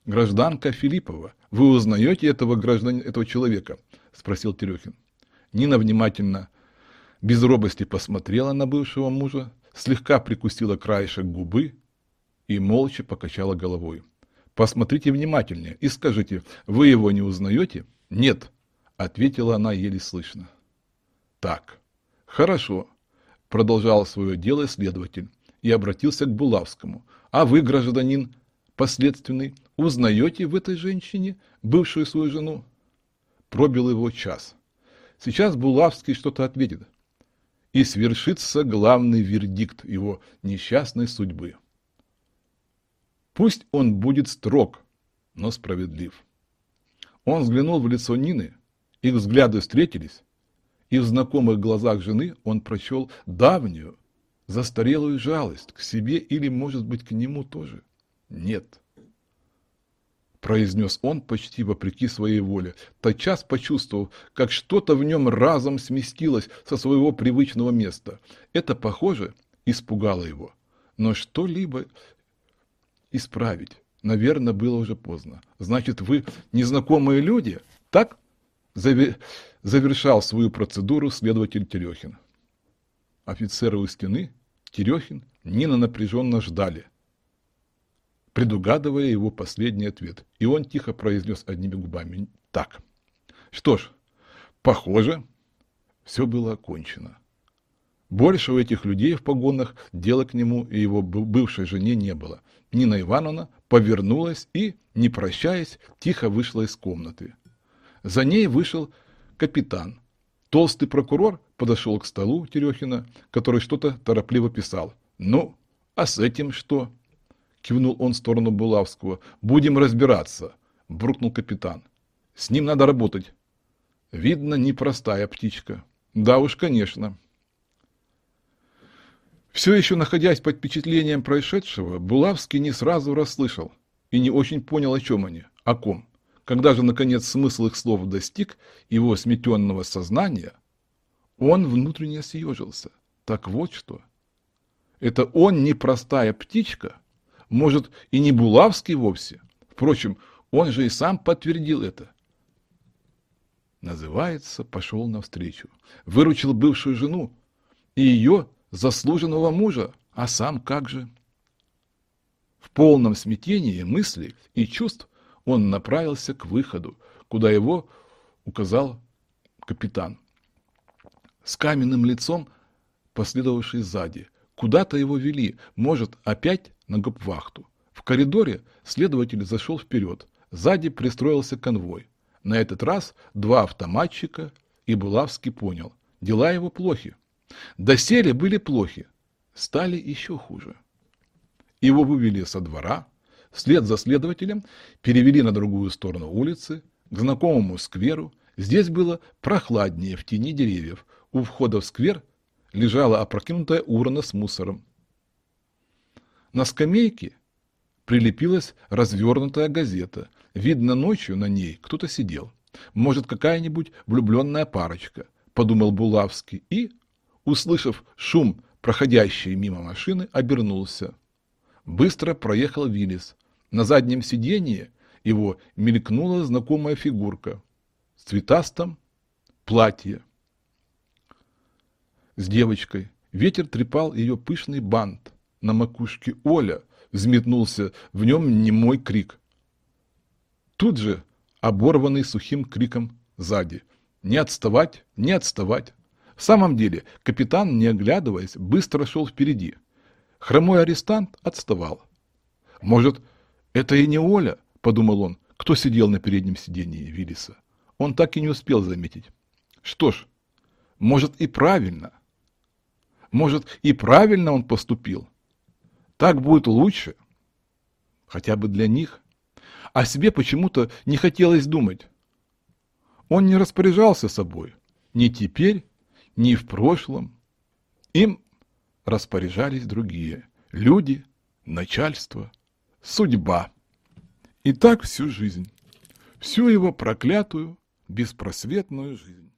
Гражданка Филиппова, вы узнаете этого гражданина, этого человека? Спросил Терехин. Нина внимательно, без робости посмотрела на бывшего мужа, слегка прикусила краешек губы и молча покачала головой. Посмотрите внимательнее и скажите, вы его не узнаете? Нет, ответила она еле слышно. Так, хорошо, продолжал свое дело следователь и обратился к Булавскому. А вы, гражданин последственный, узнаете в этой женщине бывшую свою жену? Пробил его час. Сейчас Булавский что-то ответит. И свершится главный вердикт его несчастной судьбы. Пусть он будет строг, но справедлив. Он взглянул в лицо Нины, их взгляды встретились, и в знакомых глазах жены он прочел давнюю, застарелую жалость к себе или, может быть, к нему тоже. Нет. Произнес он почти вопреки своей воле, тотчас почувствовал, как что-то в нем разом сместилось со своего привычного места. Это, похоже, испугало его. Но что-либо исправить, наверное, было уже поздно. Значит, вы незнакомые люди, так? Завершал свою процедуру следователь Терехин. Офицеры у стены, Терехин, Нина напряженно ждали, предугадывая его последний ответ. И он тихо произнес одними губами «Так». Что ж, похоже, все было окончено. Больше у этих людей в погонах дела к нему и его бывшей жене не было. Нина Ивановна повернулась и, не прощаясь, тихо вышла из комнаты. За ней вышел капитан. Толстый прокурор подошел к столу Терехина, который что-то торопливо писал. «Ну, а с этим что?» Кивнул он в сторону Булавского. «Будем разбираться», — буркнул капитан. «С ним надо работать». «Видно, непростая птичка». «Да уж, конечно». Все еще находясь под впечатлением происшедшего, Булавский не сразу расслышал и не очень понял, о чем они, о ком. Когда же, наконец, смысл их слов достиг его сметенного сознания, он внутренне съежился. Так вот что. Это он не простая птичка, может, и не Булавский вовсе. Впрочем, он же и сам подтвердил это. Называется, пошел навстречу. Выручил бывшую жену и ее заслуженного мужа, а сам как же? В полном смятении мыслей и чувств он направился к выходу, куда его указал капитан. С каменным лицом, последовавший сзади, куда-то его вели, может, опять на гопвахту. В коридоре следователь зашел вперед, сзади пристроился конвой. На этот раз два автоматчика, и Булавский понял, дела его плохи. Доселе были плохи, стали еще хуже. Его вывели со двора, Вслед за следователем перевели на другую сторону улицы, к знакомому скверу. Здесь было прохладнее в тени деревьев. У входа в сквер лежала опрокинутая урна с мусором. На скамейке прилепилась развернутая газета. Видно, ночью на ней кто-то сидел. Может, какая-нибудь влюбленная парочка, подумал Булавский и, услышав шум проходящей мимо машины, обернулся. Быстро проехал Виллис. На заднем сиденье его мелькнула знакомая фигурка в цветастом платье. С девочкой. Ветер трепал ее пышный бант. На макушке Оля взметнулся в нем немой крик. Тут же оборванный сухим криком сзади. «Не отставать! Не отставать!» В самом деле, капитан, не оглядываясь, быстро шел впереди. Хромой арестант отставал. Может, это и не Оля, подумал он, кто сидел на переднем сиденье Виллиса. Он так и не успел заметить. Что ж, может и правильно. Может и правильно он поступил. Так будет лучше. Хотя бы для них. А себе почему-то не хотелось думать. Он не распоряжался собой. Ни теперь, ни в прошлом. Им распоряжались другие. Люди, начальство, судьба. И так всю жизнь. Всю его проклятую, беспросветную жизнь.